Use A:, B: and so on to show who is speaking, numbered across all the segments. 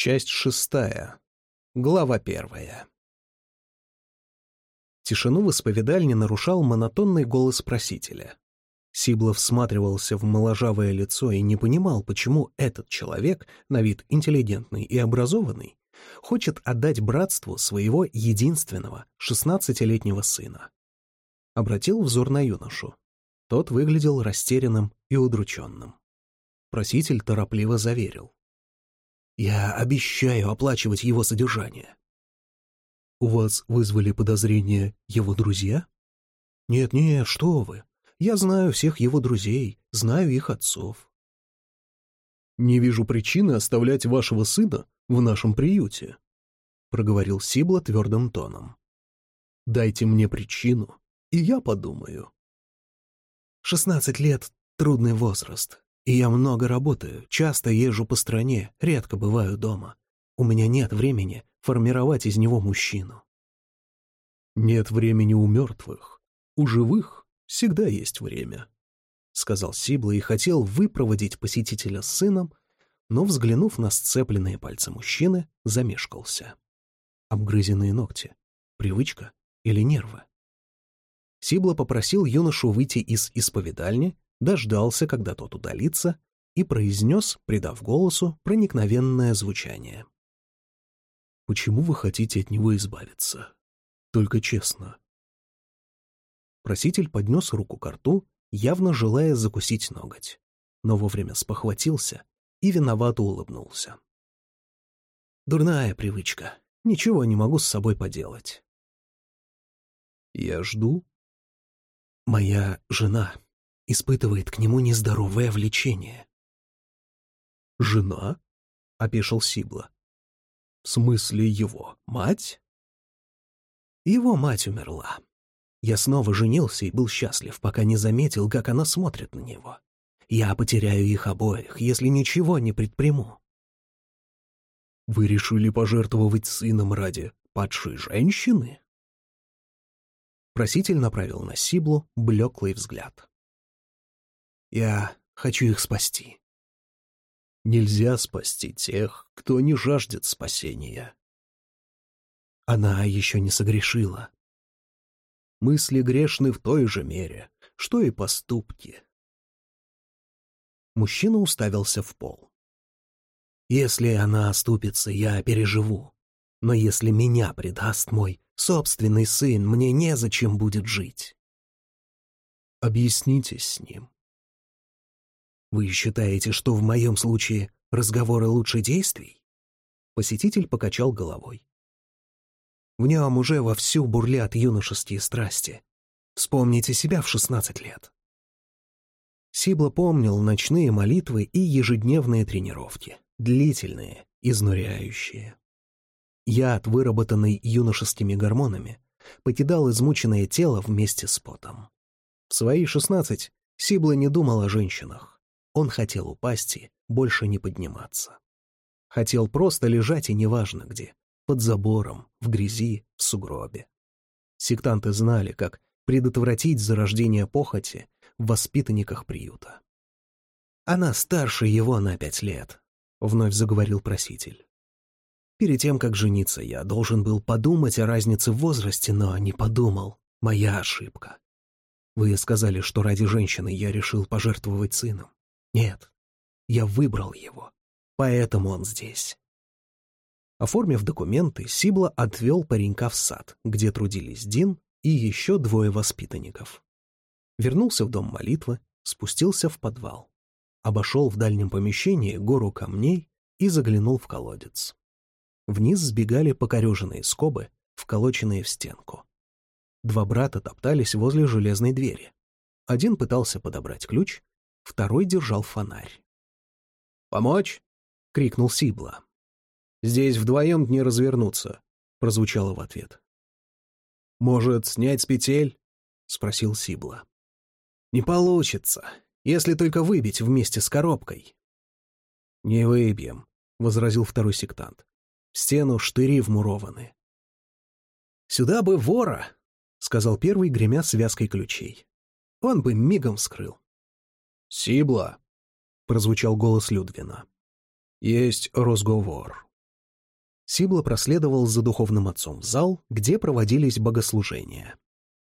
A: Часть шестая. Глава первая. Тишину в исповедальне нарушал монотонный голос просителя. Сиблов всматривался в моложавое лицо и не понимал, почему этот человек, на вид интеллигентный и образованный, хочет отдать братству своего единственного, шестнадцатилетнего сына. Обратил взор на юношу. Тот выглядел растерянным и удрученным. Проситель торопливо заверил. «Я обещаю оплачивать его содержание». «У вас вызвали подозрения его друзья?» «Нет-нет, что вы. Я знаю всех его друзей, знаю их отцов». «Не вижу причины оставлять вашего сына в нашем приюте», — проговорил Сибла твердым тоном. «Дайте мне причину, и я подумаю». «Шестнадцать лет — трудный возраст, и я много работаю, часто езжу по стране, редко бываю дома. У меня нет времени формировать из него мужчину». «Нет времени у мертвых. У живых всегда есть время», — сказал Сибла и хотел выпроводить посетителя с сыном, но, взглянув на сцепленные пальцы мужчины, замешкался. Обгрызенные ногти. Привычка или нервы? Сибла попросил юношу выйти из исповедальни, дождался, когда тот удалится, и произнес, придав голосу, проникновенное звучание. «Почему вы хотите от него избавиться? Только честно». Проситель поднес руку к рту, явно желая закусить ноготь, но вовремя спохватился и виновато улыбнулся. «Дурная привычка. Ничего не могу с собой поделать». «Я жду». «Моя жена испытывает к нему нездоровое влечение». «Жена?» — опешил Сибла. «В смысле его мать?» «Его мать умерла. Я снова женился и был счастлив, пока не заметил, как она смотрит на него. Я потеряю их обоих, если ничего не предприму. Вы решили пожертвовать сыном ради падшей женщины? Проситель направил на Сиблу блеклый взгляд. Я хочу их спасти. Нельзя спасти тех, кто не жаждет спасения. Она еще не согрешила. Мысли грешны в той же мере, что и поступки. Мужчина уставился в пол. «Если она оступится, я переживу. Но если меня предаст мой собственный сын, мне незачем будет жить». «Объяснитесь с ним». «Вы считаете, что в моем случае разговоры лучше действий?» Посетитель покачал головой. В нем уже вовсю бурлят юношеские страсти. Вспомните себя в шестнадцать лет. Сибла помнил ночные молитвы и ежедневные тренировки, длительные, изнуряющие. Яд, выработанный юношескими гормонами, покидал измученное тело вместе с потом. В свои шестнадцать Сибла не думал о женщинах. Он хотел упасть и больше не подниматься. Хотел просто лежать и неважно где, под забором, в грязи, в сугробе. Сектанты знали, как предотвратить зарождение похоти в воспитанниках приюта. «Она старше его на пять лет», — вновь заговорил проситель. «Перед тем, как жениться, я должен был подумать о разнице в возрасте, но не подумал. Моя ошибка. Вы сказали, что ради женщины я решил пожертвовать сыном. Нет, я выбрал его, поэтому он здесь». Оформив документы, Сибла отвел паренька в сад, где трудились Дин и еще двое воспитанников. Вернулся в дом молитвы, спустился в подвал. Обошел в дальнем помещении гору камней и заглянул в колодец. Вниз сбегали покореженные скобы, вколоченные в стенку. Два брата топтались возле железной двери. Один пытался подобрать ключ, второй держал фонарь. «Помочь?» — крикнул Сибла. «Здесь вдвоем не развернуться», — прозвучало в ответ. «Может, снять с петель?» — спросил Сибла. Не получится, если только выбить вместе с коробкой. Не выбьем, возразил второй сектант. В стену штыри вмурованы. Сюда бы вора, сказал первый, гремя связкой ключей. Он бы мигом вскрыл. Сибла, прозвучал голос Людвина. Есть разговор. Сибла проследовал за духовным отцом в зал, где проводились богослужения.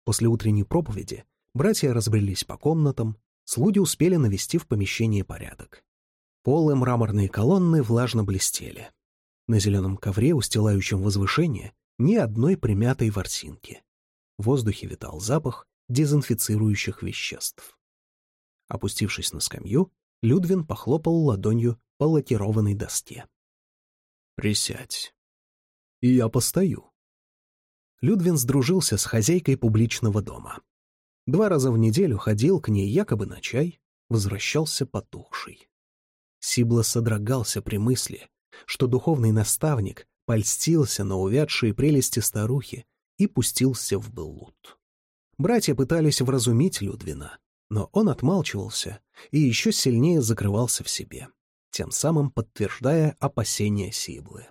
A: После утренней проповеди братья разбрелись по комнатам, слуги успели навести в помещении порядок. Полы мраморные колонны влажно блестели. На зеленом ковре, устилающем возвышение, ни одной примятой ворсинки. В воздухе витал запах дезинфицирующих веществ. Опустившись на скамью, Людвин похлопал ладонью по лакированной доске. «Присядь. И я постою». Людвин сдружился с хозяйкой публичного дома. Два раза в неделю ходил к ней якобы на чай, возвращался потухший. Сибла содрогался при мысли, что духовный наставник польстился на увядшие прелести старухи и пустился в блуд. Братья пытались вразумить Людвина, но он отмалчивался и еще сильнее закрывался в себе, тем самым подтверждая опасения Сиблы.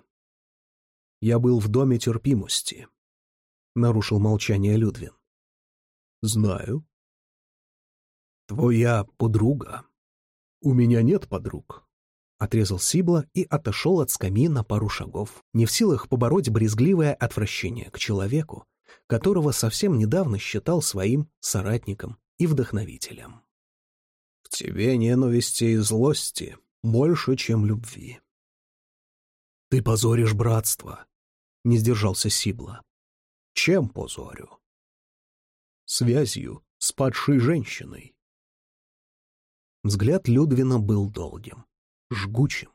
A: «Я был в доме терпимости», — нарушил молчание Людвин. «Знаю». «Твоя подруга?» «У меня нет подруг», — отрезал Сибла и отошел от скамьи на пару шагов, не в силах побороть брезгливое отвращение к человеку, которого совсем недавно считал своим соратником и вдохновителем. «В тебе ненависти и злости больше, чем любви». «Ты позоришь братство», — не сдержался Сибла. «Чем позорю?» «Связью с падшей женщиной». Взгляд Людвина был долгим, жгучим.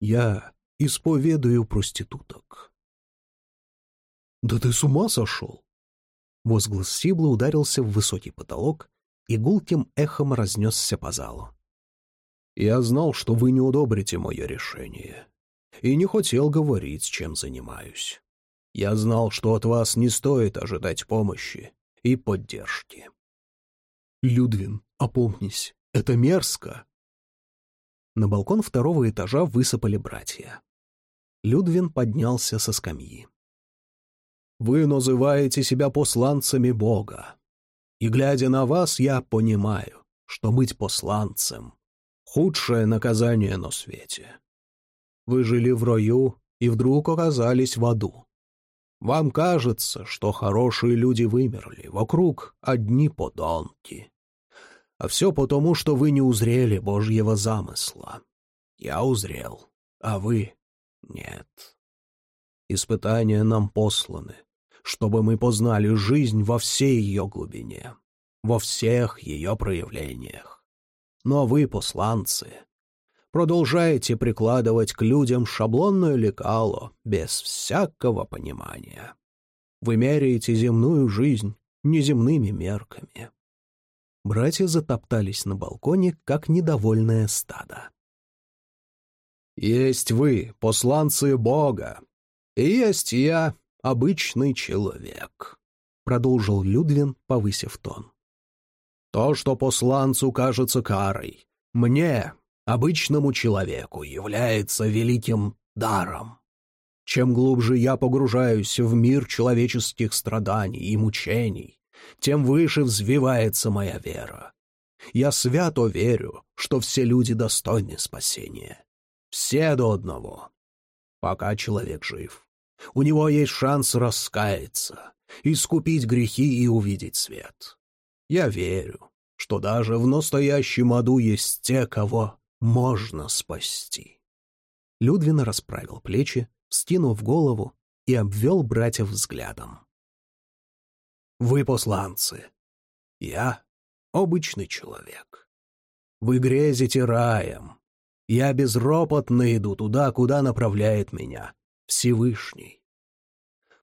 A: «Я исповедую проституток». «Да ты с ума сошел!» Возглас Сибла ударился в высокий потолок и гулким эхом разнесся по залу. «Я знал, что вы не удобрите мое решение, и не хотел говорить, чем занимаюсь. Я знал, что от вас не стоит ожидать помощи и поддержки». «Людвин, опомнись, это мерзко!» На балкон второго этажа высыпали братья. Людвин поднялся со скамьи. Вы называете себя посланцами Бога. И, глядя на вас, я понимаю, что быть посланцем — худшее наказание на свете. Вы жили в раю и вдруг оказались в аду. Вам кажется, что хорошие люди вымерли, вокруг одни подонки. А все потому, что вы не узрели Божьего замысла. Я узрел, а вы — нет. Испытания нам посланы, чтобы мы познали жизнь во всей ее глубине, во всех ее проявлениях. Но вы, посланцы, продолжаете прикладывать к людям шаблонное лекало без всякого понимания. Вы меряете земную жизнь неземными мерками. Братья затоптались на балконе, как недовольное стадо. «Есть вы, посланцы Бога, и есть я, обычный человек», — продолжил Людвин, повысив тон. «То, что посланцу кажется карой, мне, обычному человеку, является великим даром. Чем глубже я погружаюсь в мир человеческих страданий и мучений, тем выше взвивается моя вера. Я свято верю, что все люди достойны спасения. Все до одного. Пока человек жив. У него есть шанс раскаяться, искупить грехи и увидеть свет. Я верю, что даже в настоящем аду есть те, кого можно спасти. Людвин расправил плечи, вскинув голову и обвел братьев взглядом. «Вы посланцы. Я обычный человек. Вы грезите раем. Я безропотно иду туда, куда направляет меня Всевышний.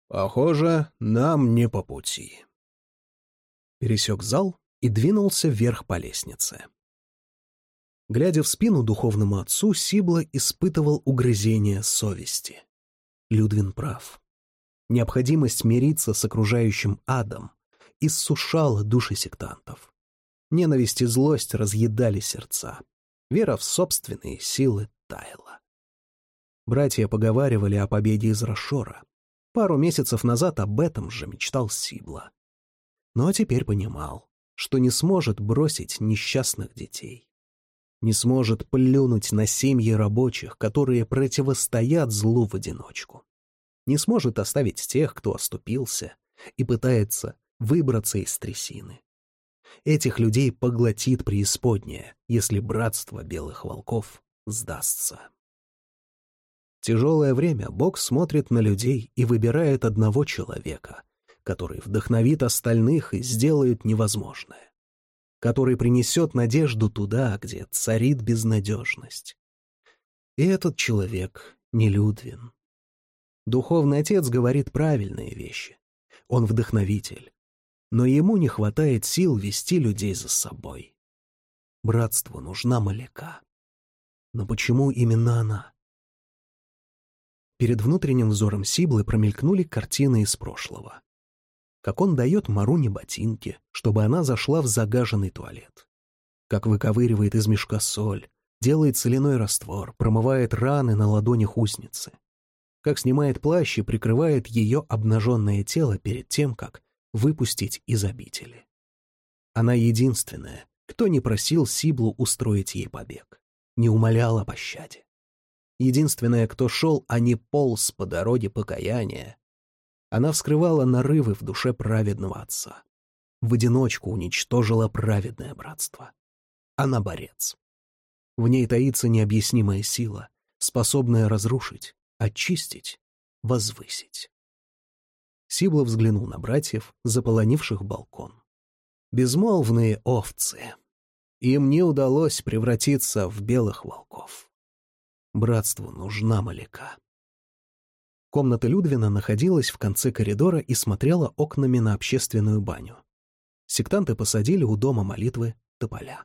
A: Похоже, нам не по пути. Пересек зал и двинулся вверх по лестнице. Глядя в спину духовному отцу, Сибла испытывал угрызение совести. Людвин прав. Необходимость мириться с окружающим адом иссушала души сектантов. Ненависть и злость разъедали сердца. Вера в собственные силы таяла. Братья поговаривали о победе из Рошора. Пару месяцев назад об этом же мечтал Сибла. Но теперь понимал, что не сможет бросить несчастных детей. не сможет плюнуть на семьи рабочих, которые противостоят злу в одиночку, не сможет оставить тех, кто оступился и пытается выбраться из трясины. Этих людей поглотит преисподняя, если братство белых волков сдастся. Тяжелое время Бог смотрит на людей и выбирает одного человека, который вдохновит остальных и сделает невозможное, который принесет надежду туда, где царит безнадежность. И этот человек не Людвин. Духовный отец говорит правильные вещи. Он вдохновитель. Но ему не хватает сил вести людей за собой. Братству нужна Маляка. Но почему именно она? Перед внутренним взором Сиблы промелькнули картины из прошлого. Как он дает Маруне ботинки, чтобы она зашла в загаженный туалет. Как выковыривает из мешка соль, делает соляной раствор, промывает раны на ладонях узницы. Как снимает плащ и прикрывает ее обнаженное тело перед тем, как выпустить из обители. Она единственная, кто не просил Сиблу устроить ей побег, не умолял о пощаде единственная, кто шел, а не полз по дороге покаяния. Она вскрывала нарывы в душе праведного отца. В одиночку уничтожила праведное братство. Она борец. В ней таится необъяснимая сила, способная разрушить, очистить, возвысить. Сибла взглянул на братьев, заполонивших балкон. Безмолвные овцы. Им не удалось превратиться в белых волков. Братству нужна Маляка. Комната Людвина находилась в конце коридора и смотрела окнами на общественную баню. Сектанты посадили у дома молитвы тополя.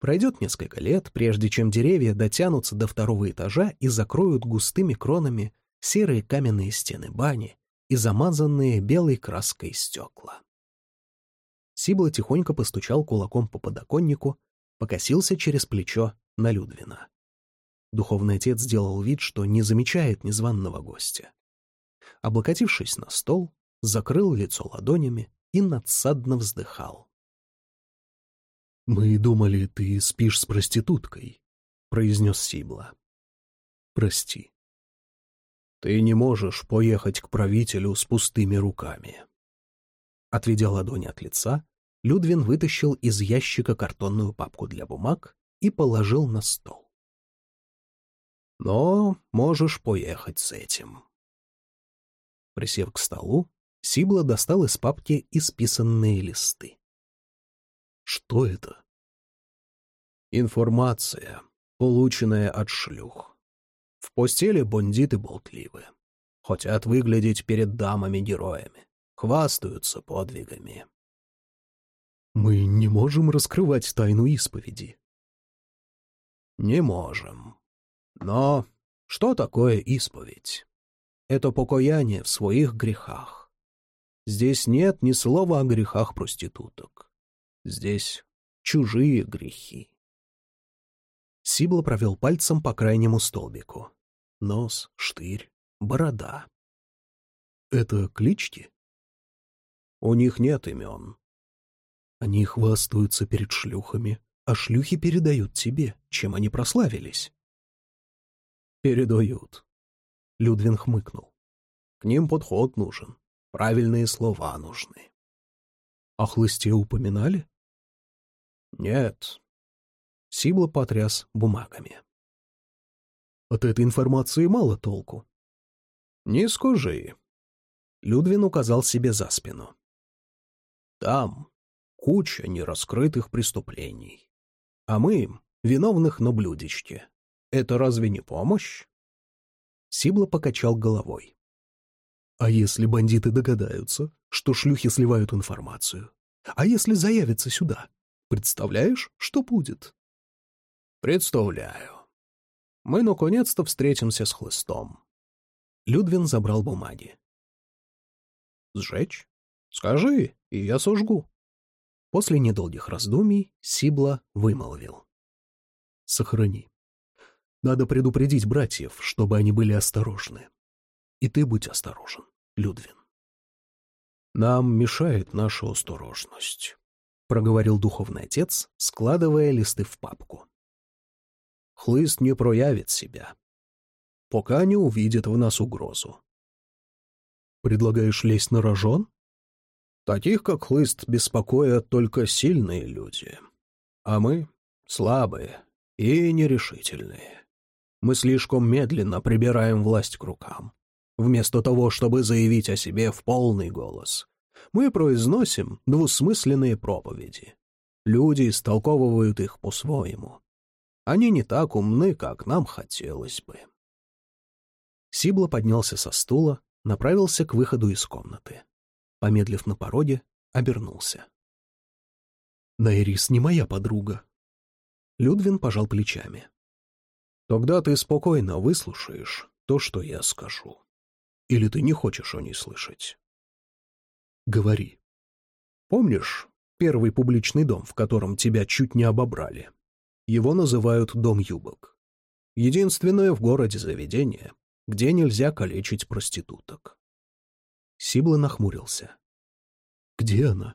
A: Пройдет несколько лет, прежде чем деревья дотянутся до второго этажа и закроют густыми кронами серые каменные стены бани и замазанные белой краской стекла. Сибла тихонько постучал кулаком по подоконнику, покосился через плечо на Людвина. Духовный отец сделал вид, что не замечает незваного гостя. Облокотившись на стол, закрыл лицо ладонями и надсадно вздыхал. «Мы думали, ты спишь с проституткой», — произнес Сибла. «Прости. Ты не можешь поехать к правителю с пустыми руками». Отведя ладони от лица, Людвин вытащил из ящика картонную папку для бумаг и положил на стол. Но можешь поехать с этим. Присев к столу, Сибла достал из папки исписанные листы. Что это? Информация, полученная от шлюх. В постели бандиты болтливы. Хотят выглядеть перед дамами героями. Хвастаются подвигами. Мы не можем раскрывать тайну исповеди. Не можем. Но что такое исповедь? Это покаяние в своих грехах. Здесь нет ни слова о грехах проституток. Здесь чужие грехи. Сибла провел пальцем по крайнему столбику. Нос, штырь, борода. Это клички? У них нет имен. Они хвастаются перед шлюхами, а шлюхи передают тебе, чем они прославились. «Передают». Людвин хмыкнул. «К ним подход нужен. Правильные слова нужны». «О хлысте упоминали?» «Нет». Сибла потряс бумагами. «От этой информации мало толку». «Не скажи». Людвин указал себе за спину. «Там куча нераскрытых преступлений. А мы — виновных на блюдечке. Это разве не помощь? Сибла покачал головой. А если бандиты догадаются, что шлюхи сливают информацию? А если заявятся сюда? Представляешь, что будет? Представляю. Мы наконец-то встретимся с хлыстом. Людвин забрал бумаги. Сжечь? Скажи, и я сожгу. После недолгих раздумий Сибла вымолвил. Сохрани. Надо предупредить братьев, чтобы они были осторожны. И ты будь осторожен, Людвин. Нам мешает наша осторожность, — проговорил духовный отец, складывая листы в папку. хлыст не проявит себя, пока не увидит в нас угрозу. Предлагаешь лезть на рожон? Таких, как хлыст, беспокоят только сильные люди. А мы — слабые и нерешительные. Мы слишком медленно прибираем власть к рукам. Вместо того, чтобы заявить о себе в полный голос, мы произносим двусмысленные проповеди. Люди истолковывают их по-своему. Они не так умны, как нам хотелось бы. Сибла поднялся со стула, направился к выходу из комнаты. Помедлив на пороге, обернулся. «Найрис не моя подруга». Людвин пожал плечами. «Тогда ты спокойно выслушаешь то, что я скажу. Или ты не хочешь о ней слышать?» «Говори. Помнишь, Первый публичный дом, в котором тебя чуть не обобрали. Его называют Дом юбок. Единственное в городе заведение, где нельзя калечить проституток. Сибла нахмурился. «Где она?»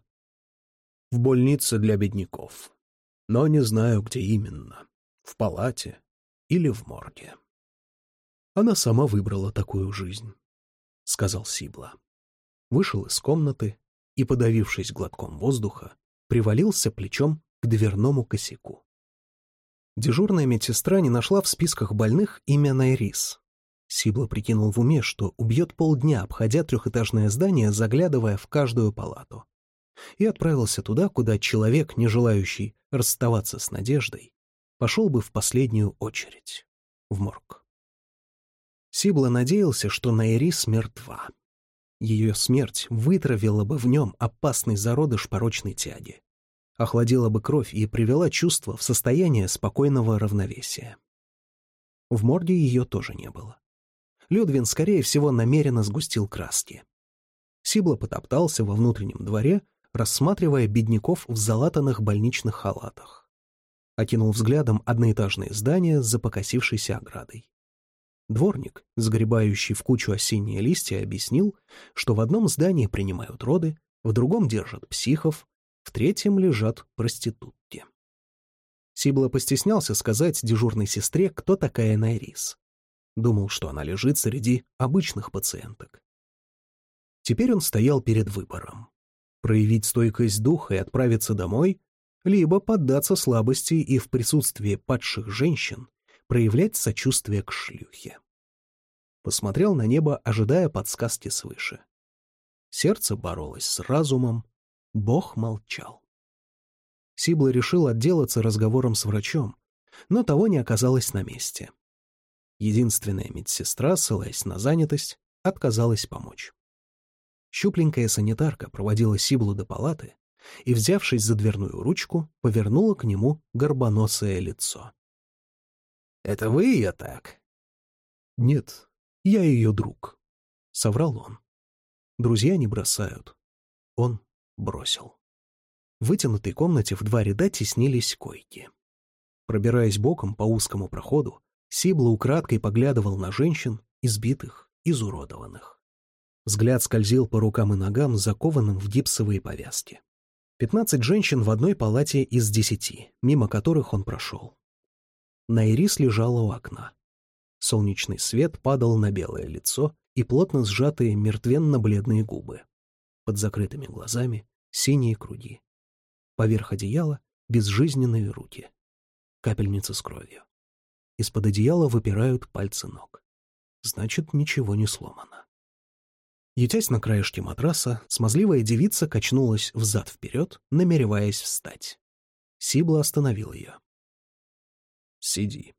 A: «В больнице для бедняков. Но не знаю, где именно. В палате или в морге». «Она сама выбрала такую жизнь», — сказал Сибла. Вышел из комнаты и, подавившись глотком воздуха, привалился плечом к дверному косяку. Дежурная медсестра не нашла в списках больных имя Найрис. Сибла прикинул в уме, что убьет полдня, обходя трехэтажное здание, заглядывая в каждую палату. И отправился туда, куда человек, не желающий расставаться с надеждой, пошел бы в последнюю очередь — в морг. Сибла надеялся, что Найрис мертва. Ее смерть вытравила бы в нем опасный зародыш порочной тяги, охладила бы кровь и привела чувство в состояние спокойного равновесия. В морге ее тоже не было. Людвин, скорее всего, намеренно сгустил краски. Сибла потоптался во внутреннем дворе, рассматривая бедняков в залатанных больничных халатах. Окинул взглядом одноэтажное здание с покосившейся оградой. Дворник, сгребающий в кучу осенние листья, объяснил, что в одном здании принимают роды, в другом держат психов, в третьем лежат проститутки. Сибла постеснялся сказать дежурной сестре, кто такая Найрис. Думал, что она лежит среди обычных пациенток. Теперь он стоял перед выбором. Проявить стойкость духа и отправиться домой, либо поддаться слабости и в присутствии падших женщин проявлять сочувствие к шлюхе. Посмотрел на небо, ожидая подсказки свыше. Сердце боролось с разумом, Бог молчал. Сибла решил отделаться разговором с врачом, но того не оказалось на месте. Единственная медсестра, ссылаясь на занятость, отказалась помочь. Щупленькая санитарка проводила Сиблу до палаты и, взявшись за дверную ручку, повернула к нему горбоносое лицо. Это вы ее так?» «Нет, я ее друг», — соврал он. Друзья не бросают. Он бросил. В вытянутой комнате в два ряда теснились койки. Пробираясь боком по узкому проходу, Сибла украдкой поглядывал на женщин, избитых, изуродованных. Взгляд скользил по рукам и ногам, закованным в гипсовые повязки. Пятнадцать женщин в одной палате из десяти, мимо которых он прошел. Найрис лежала у окна. Солнечный свет падал на белое лицо и плотно сжатые мертвенно-бледные губы. Под закрытыми глазами синие круги. Поверх одеяла безжизненные руки. Капельница с кровью. Из-под одеяла выпирают пальцы ног. Значит, ничего не сломано. Ютясь на краешке матраса, смазливая девица качнулась взад-вперед, намереваясь встать. Сибла остановил ее. Сиди.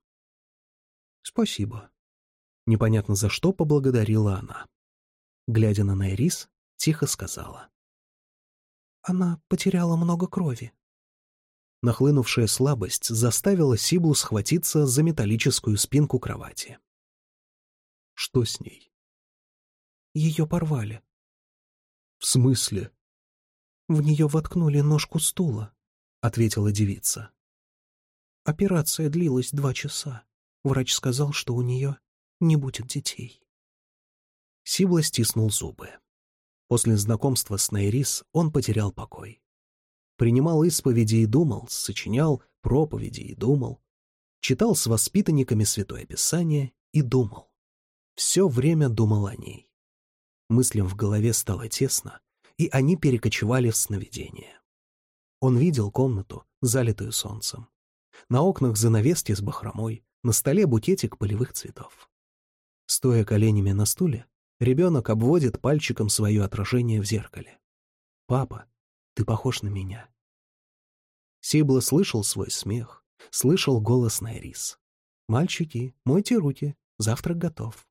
A: Спасибо. Непонятно за что поблагодарила она. Глядя на Найрис, тихо сказала. Она потеряла много крови. Нахлынувшая слабость заставила Сиблу схватиться за металлическую спинку кровати. Что с ней? Ее порвали. В смысле? В нее воткнули ножку стула, ответила девица. Операция длилась два часа. Врач сказал, что у нее не будет детей. Сибла стиснул зубы. После знакомства с Нейрис он потерял покой. Принимал исповеди и думал, сочинял проповеди и думал. читал с воспитанниками Святое Писание и думал. Все время думал о ней. Мыслям в голове стало тесно, и они перекочевали в сновидение. Он видел комнату, залитую солнцем. На окнах занавески с бахромой, на столе букетик полевых цветов. Стоя коленями на стуле, ребенок обводит пальчиком свое отражение в зеркале. «Папа, ты похож на меня». Сибла слышал свой смех, слышал голос Найрис. «Мальчики, мойте руки, завтрак готов».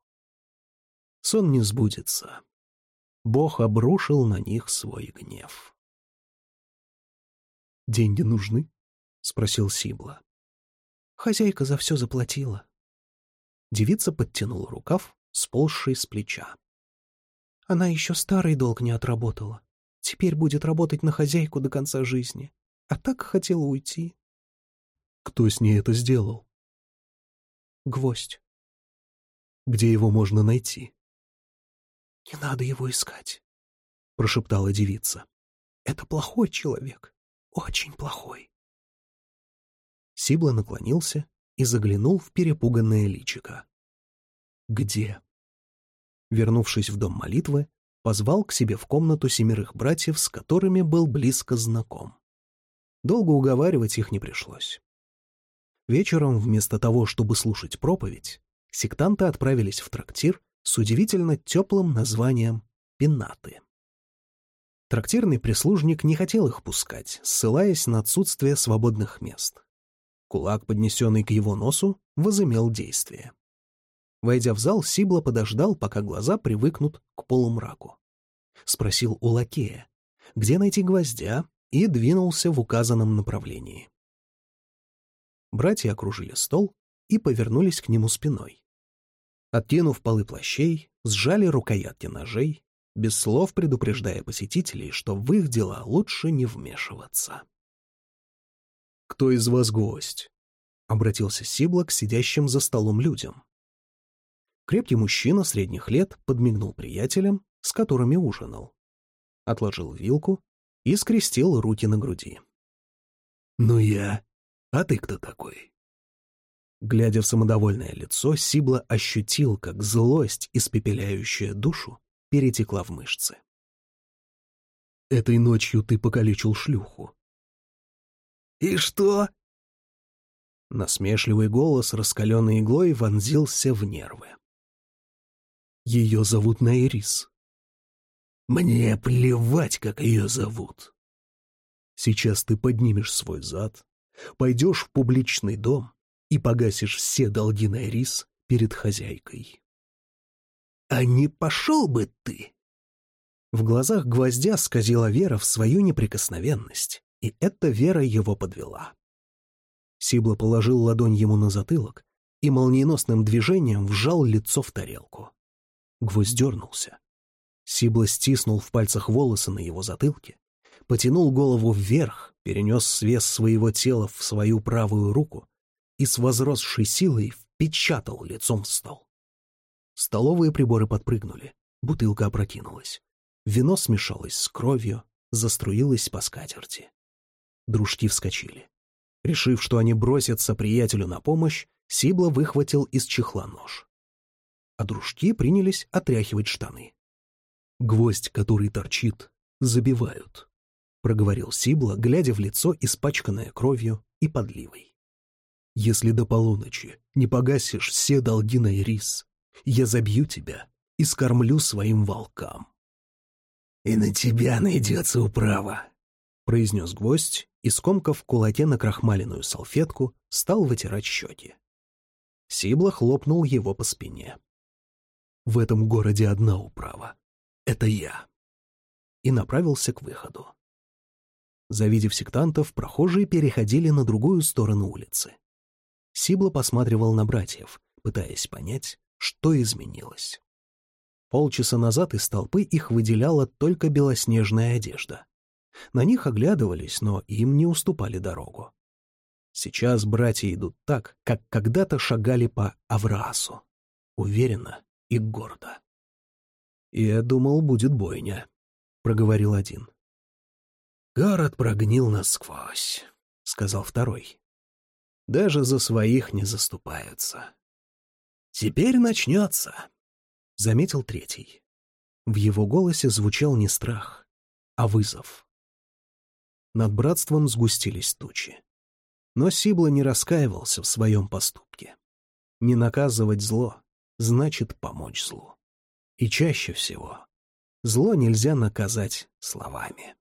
A: Сон не сбудется. Бог обрушил на них свой гнев. «Деньги нужны?» — спросил Сибла. «Хозяйка за все заплатила». Девица подтянула рукав, сползший с плеча. «Она еще старый долг не отработала. Теперь будет работать на хозяйку до конца жизни. А так хотела уйти». «Кто с ней это сделал?» «Гвоздь». «Где его можно найти?» «Не надо его искать», — прошептала девица. «Это плохой человек, очень плохой». Сибла наклонился и заглянул в перепуганное личико. «Где?» Вернувшись в дом молитвы, позвал к себе в комнату семерых братьев, с которыми был близко знаком. Долго уговаривать их не пришлось. Вечером, вместо того, чтобы слушать проповедь, сектанты отправились в трактир с удивительно теплым названием «пенаты». Трактирный прислужник не хотел их пускать, ссылаясь на отсутствие свободных мест. Кулак, поднесенный к его носу, возымел действие. Войдя в зал, Сибла подождал, пока глаза привыкнут к полумраку. Спросил у лакея, где найти гвоздя, и двинулся в указанном направлении. Братья окружили стол и повернулись к нему спиной. Откинув полы плащей, сжали рукоятки ножей, без слов предупреждая посетителей, что в их дела лучше не вмешиваться. «Кто из вас гость?» — обратился Сибла к сидящим за столом людям. Крепкий мужчина средних лет подмигнул приятелям, с которыми ужинал. Отложил вилку и скрестил руки на груди. «Ну я. А ты кто такой?» Глядя в самодовольное лицо, Сибла ощутил, как злость, испепеляющая душу, перетекла в мышцы. «Этой ночью ты покалечил шлюху». «И что?» Насмешливый голос, раскаленной иглой, вонзился в нервы. «Ее зовут Найрис». «Мне плевать, как ее зовут». «Сейчас ты поднимешь свой зад, пойдешь в публичный дом, и погасишь все долги на рис перед хозяйкой. «А не пошел бы ты!» В глазах гвоздя сказила вера в свою неприкосновенность, и эта вера его подвела. Сибла положил ладонь ему на затылок и молниеносным движением вжал лицо в тарелку. Гвоздь дернулся. Сибла стиснул в пальцах волосы на его затылке, потянул голову вверх, перенес вес своего тела в свою правую руку и с возросшей силой впечатал лицом в стол. Столовые приборы подпрыгнули, бутылка опрокинулась. Вино смешалось с кровью, заструилось по скатерти. Дружки вскочили. Решив, что они бросятся приятелю на помощь, Сибла выхватил из чехла нож. А дружки принялись отряхивать штаны. «Гвоздь, который торчит, забивают», — проговорил Сибла, глядя в лицо, испачканное кровью и подливой. Если до полуночи не погасишь все долги на Ирис, я забью тебя и скормлю своим волкам. — И на тебя найдется управа, — произнес гвоздь и, скомкав в кулаке на крахмаленную салфетку, стал вытирать щеки. Сибла хлопнул его по спине. — В этом городе одна управа. Это я. И направился к выходу. Завидев сектантов, прохожие переходили на другую сторону улицы. Сибла посматривал на братьев, пытаясь понять, что изменилось. Полчаса назад из толпы их выделяла только белоснежная одежда. На них оглядывались, но им не уступали дорогу. Сейчас братья идут так, как когда-то шагали по Авраасу, уверенно и гордо. «Я думал, будет бойня», — проговорил один. «Город прогнил насквозь», — сказал второй. Даже за своих не заступаются. «Теперь начнется», — заметил третий. В его голосе звучал не страх, а вызов. Над братством сгустились тучи. Но Сибла не раскаивался в своем поступке. Не наказывать зло значит помочь злу. И чаще всего зло нельзя наказать словами.